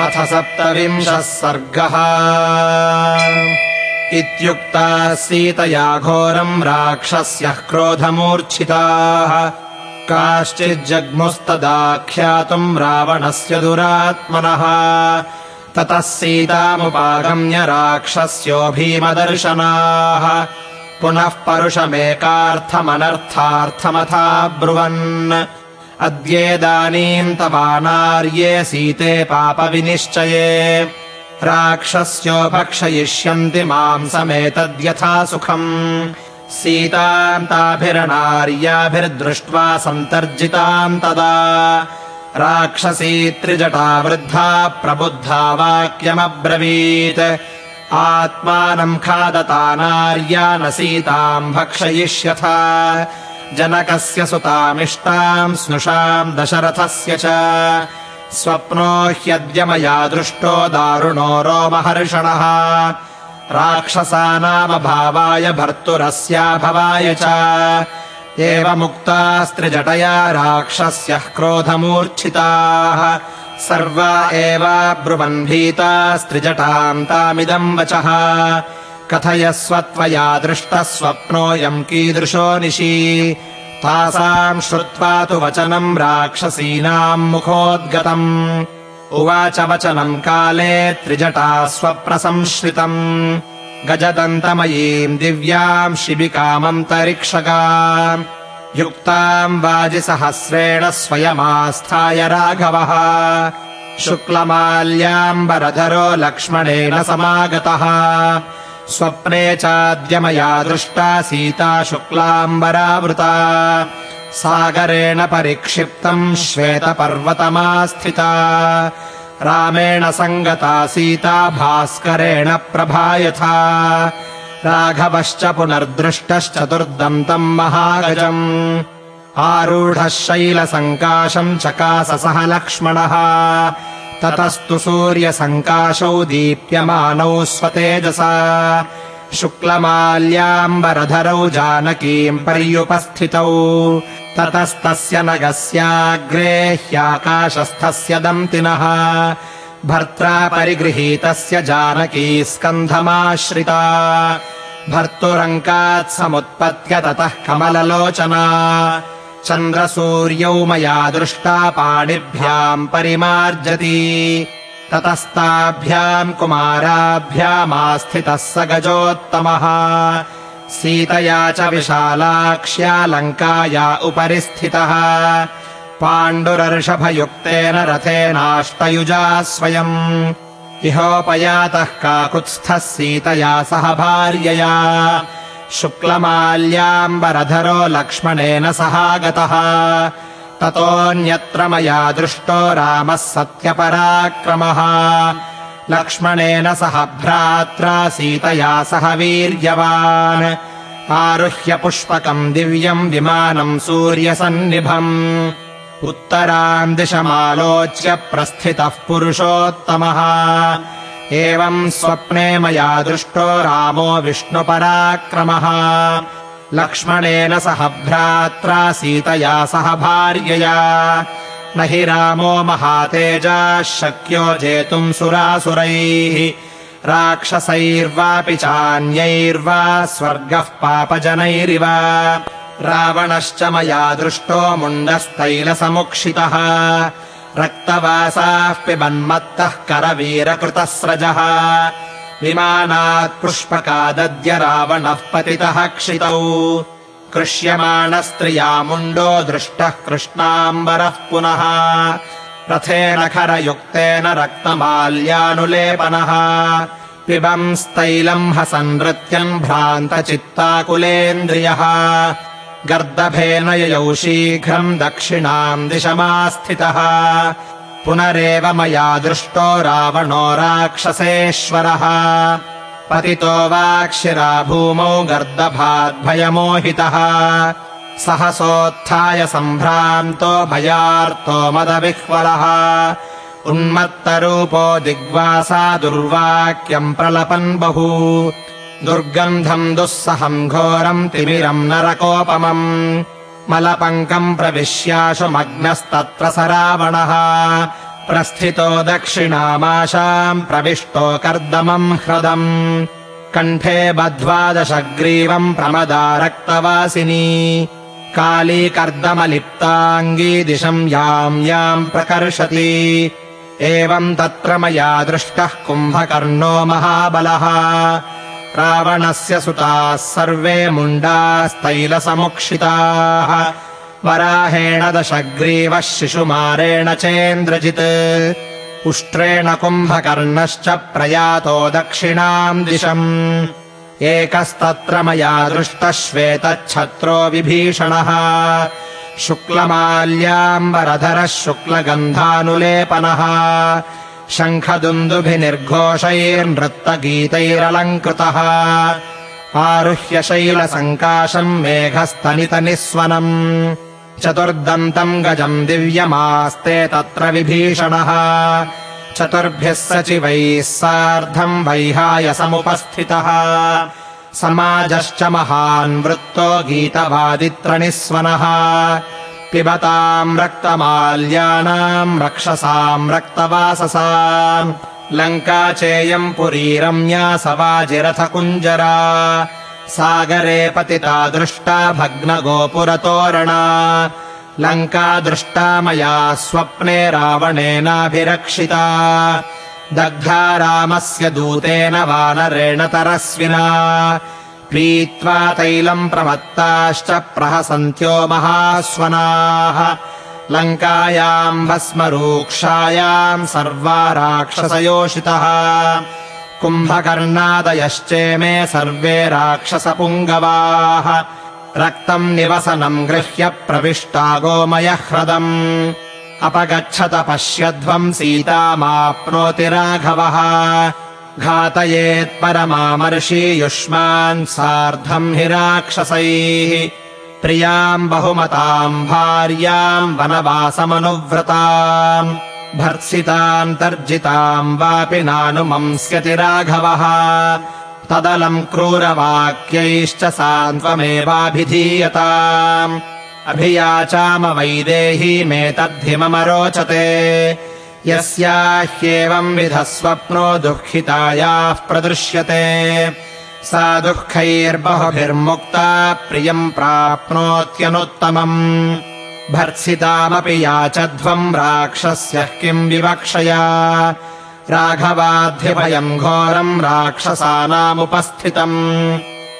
अथ सप्तविंशः सर्गः। इत्युक्ता सीतया घोरम् राक्षस्यः क्रोधमूर्च्छिताः। काश्चिज्जग्मुस्तदाख्यातुम् रावणस्य दुरात्मनः। ततः सीतामुपागम्य राक्षस्यो भीमदर्शनाः। पुनः परुषमेकार्थमनर्थार्थमथा ब्रुवन् अद्येदानीम् तवानार्ये सीते पापविनिश्चये। राक्षस्यो भक्षयिष्यन्ति माम् समेतद्यथा सुखम्। सीताम् ताभिरनार्याभिर्दृष्ट्वा सन्तर्जिताम् तदा। राक्षसी त्रिजटा वृद्धा प्रबुद्धा वाक्यमब्रवीत्। आत्मानम् खादतानार्या न सीताम् भक्षयिष्यथ जनकस्य सुतामिष्टाम् स्नुषाम् दशरथस्य च। स्वप्नो ह्यद्य मया दृष्टो दारुणो रोमहर्षणः। राक्षसानामभावाय भर्तुरस्याभवाय च। एवमुक्तास्त्रिजटया राक्षस्यः क्रोधमूर्च्छिताः। सर्वा एवाब्रुवन् भीतास्त्रिजटाम् तामिदम् वचः कथयस्व त्वया दृष्टः स्वप्नोऽयम् कीदृशो निशी। तासाम् श्रुत्वा तु वचनम् राक्षसीनाम् मुखोद्गतम्। उवाच वचनम् काले त्रिजटा स्वप्रसंश्रितम्। गजदन्तमयीम् दिव्याम् शिबिकामन्तरिक्षगाम् युक्ताम् वाजिसहस्रेण स्वयमास्थाय राघवः। शुक्लमाल्याम्बरधरो लक्ष्मणेन समागतः स्वप्ने चाद्य मया दृष्टा सीता शुक्लाम्बरावृता। सागरेण परिक्षिप्तम् श्वेतपर्वतमास्थिता रामेण सङ्गता सीता भास्करेण प्रभा यथा राघवश्च पुनर्दृष्टश्चतुर्दन्तम् महागजम्। आरूढः शैलसङ्काशम् चकाससः लक्ष्मणः ततस्तु सूर्यसङ्काशौ दीप्यमानौ स्वतेजसा। शुक्लमाल्याम्बरधरौ जानकीम् पर्युपस्थितौ। ततस्तस्य नगस्याग्रे ह्याकाशस्थस्य दन्तिनः भर्त्रा परिगृहीतस्य जानकी स्कन्धमाश्रिता। भर्तुरङ्कात् समुत्पत्य ततः कमललोचना चन्द्रसूर्यौ मया दृष्टा पाणिभ्याम् परिमार्जति। ततस्ताभ्याम् कुमाराभ्यामास्थितः स गजोत्तमः। सीतया च विशालाक्ष्या लङ्काया उपरि स्थितः पाण्डुरर्षभयुक्तेन रथेनाष्टयुजा स्वयम्। इहोपयातः काकुत्स्थः सीतया सह भार्यया शुक्लमाल्याम्बरधरो लक्ष्मणेन सहागतः। ततोऽन्यत्र मया दृष्टो रामः सत्यपराक्रमः। लक्ष्मणेन सह भ्रात्रा सीतया सह वीर्यवान्। आरुह्य पुष्पकम् दिव्यम् विमानम् सूर्यसन्निभम्। उत्तराम् दिशमालोच्य प्रस्थितः पुरुषोत्तमः एवम् स्वप्ने मया दृष्टो रामो विष्णुपराक्रमः। लक्ष्मणेन सह भ्रात्रा सीतया सह भार्यया। न हि रामो महातेजाः शक्यो जेतुम् सुरासुरैः। राक्षसैर्वापि चान्यैर्वा स्वर्गः पापजनैरिव। रावणश्च मया दृष्टो मुण्डस्तैलसमुक्षितः रक्तवासाः पिबन्मत्तः करवीरकृतस्रजः। विमानात् पुष्पकादद्य रावणः पतितः क्षितौ। कृष्यमाणस्त्रिया मुण्डो दृष्टः कृष्णाम्बरः पुनः। रथेन खरयुक्तेन रक्तमाल्यानुलेपनः। पिबंस्तैलम् हसन्नृत्यम् भ्रान्तचित्ताकुलेन्द्रियः गर्दभेन ययौ शीघ्रम् दक्षिणाम् दिशमास्थितः। पुनरेव मया दृष्टो रावणो राक्षसेश्वरः। पतितो वाक्षिरा भूमौ गर्दभाद्भयमोहितः। सहसोत्थाय सम्भ्रान्तो भयार्तो मदविह्वलः। उन्मत्तरूपो दिग्वासा दुर्वाक्यम् प्रलपन् बहु दुर्गन्धम् दुःसहम् घोरम् तिमिरम् नरकोपमम्। मलपङ्कम् प्रविश्याशु मग्नस्तत्र स रावणः प्रस्थितो दक्षिणामाशाम् प्रविष्टो कर्दमम् ह्रदम्। कण्ठे बध्वा दशग्रीवम् प्रमदा रक्तवासिनी। काली कर्दमलिप्ताङ्गी दिशम् याम् याम् प्रकर्षति। एवम् तत्र मया दृष्टः कुम्भकर्णो महाबलः रावणस्य सुताः सर्वे मुण्डास्तैलसमुक्षिताः। वराहेण दशग्रीवः शिशुमारेण चेन्द्रजित्। उष्ट्रेण कुम्भकर्णश्च प्रयातो दक्षिणाम् दिशम्। एकस्तत्र मया दृष्टः श्वेतच्छत्रो विभीषणः। शुक्लमाल्याम्बरधरः शुक्लगन्धानुलेपनः शङ्खदुन्दुभिनिर्घोषैर्नृत्तगीतैरलङ्कृतः। आरुह्य शैलसङ्काशम् मेघस्तनितनिस्वनम्। चतुर्दन्तम् गजम् दिव्यमास्ते तत्र विभीषणः। चतुर्भ्यः सचिवैः सार्धम् वैहाय समुपस्थितः। समाजश्च महान् वृत्तो गीतवादित्रनिस्वनः पिबताम् रक्तमाल्यानाम् रक्षसाम् रक्तवाससाम् लङ्का चेयम् पुरी रम्या सवाजिरथकुञ्जरा सागरे पतिता दृष्टा भग्नगोपुरतोरणा लङ्का दृष्टा मया स्वप्ने रावणेनाभिरक्षिता दग्धा रामस्य दूतेन वानरेण तरस्विना पीत्वा तैलम् प्रमत्ताश्च प्रहसन्त्यो महास्वनाः। लङ्कायाम् भस्मरूक्षायाम् सर्वा राक्षसयोषितः। कुम्भकर्णादयश्चेमे सर्वे राक्षसपुङ्गवाः। रक्तम् निवसनम् गृह्य प्रविष्टा गोमयह्रदम्। अपगच्छत पश्यध्वम् सीतामाप्नोति राघवः घातयेत्परमामर्षि युष्मान् सार्धम् हि राक्षसैः। प्रियाम् बहुमताम् भार्याम् वनवासमनुव्रताम्। भर्त्सिताम् तर्जिताम् वापि नानुमंस्यति राघवः। तदलम् क्रूरवाक्यैश्च सान्त्वमेवाभिधीयताम्। अभियाचाम वैदेहीमेतद्धि मम रोचते यस्याह्येवम् विधः स्वप्नो दुःखितायाः प्रदृश्यते। सा दुःखैर्बहुभिर्मुक्ता प्रियम् प्राप्नोत्यनुत्तमम्। भर्त्सितामपि याचध्वम् राक्षस्यः किम् विवक्षया। राघवाद्धिभयम् घोरम् राक्षसानामुपस्थितम्।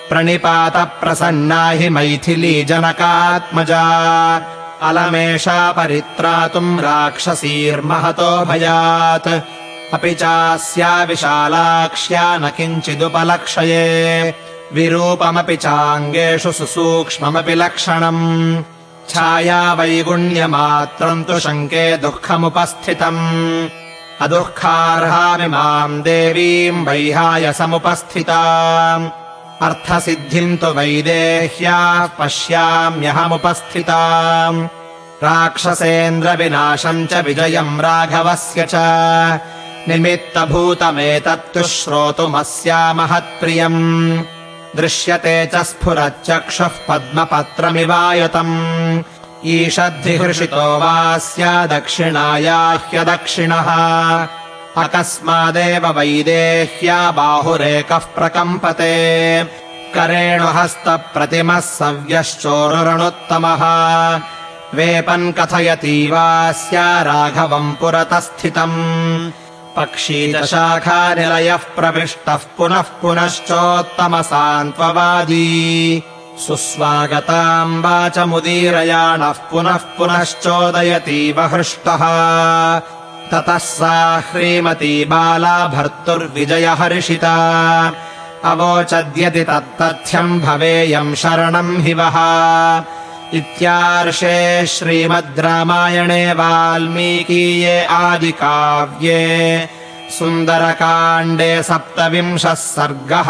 प्रणिपातप्रसन्ना हि मैथिली जनकात्मजा अलमेषा परित्रातुम् राक्षसीर्महतो भयात्। अपि चास्या विशालाक्ष्या न किञ्चिदुपलक्षये। विरूपमपि चाङ्गेषु सुसूक्ष्ममपि लक्षणम्। छाया वैगुण्यमात्रम् तु शङ्के दुःखमुपस्थितम्। अदुःखार्हामि माम् देवीम् वैहाय समुपस्थिता अर्थसिद्धिम् तु वैदेह्याः पश्याम्यहमुपस्थिता राक्षसेन्द्रविनाशम् च विजयम् राघवस्य च। निमित्तभूतमेतत्तु श्रोतुमस्या महत्प्रियम् दृश्यते च स्फुरच्चक्षुः पद्मपत्रमिवायतम्। ईषद्धिहृषितो वा स्या दक्षिणाया ह्यदक्षिणः अकस्मादेव वैदेह्या बाहुरेकः प्रकम्पते। करेणुहस्तप्रतिमः सव्यश्चोरुरणुत्तमः वेपन् कथयतीवास्या राघवम् पुरतः स्थितम् पक्षीदशाखानिलयः प्रविष्टः पुनः पुनश्चोत्तमसान्त्ववादी। सुस्वागताम् वाचमुदीरयाणः पुनः पुनश्चोदयतीव हृष्टः ततः सा ह्रीमती बाला भर्तुर्विजयहर्षिता। अवोचद्यति तत्तथ्यम् भवेयम् शरणम् हि वः। इत्यार्षे श्रीमद् रामायणे वाल्मीकीये आदिकाव्ये सुन्दरकाण्डे सप्तविंशः सर्गः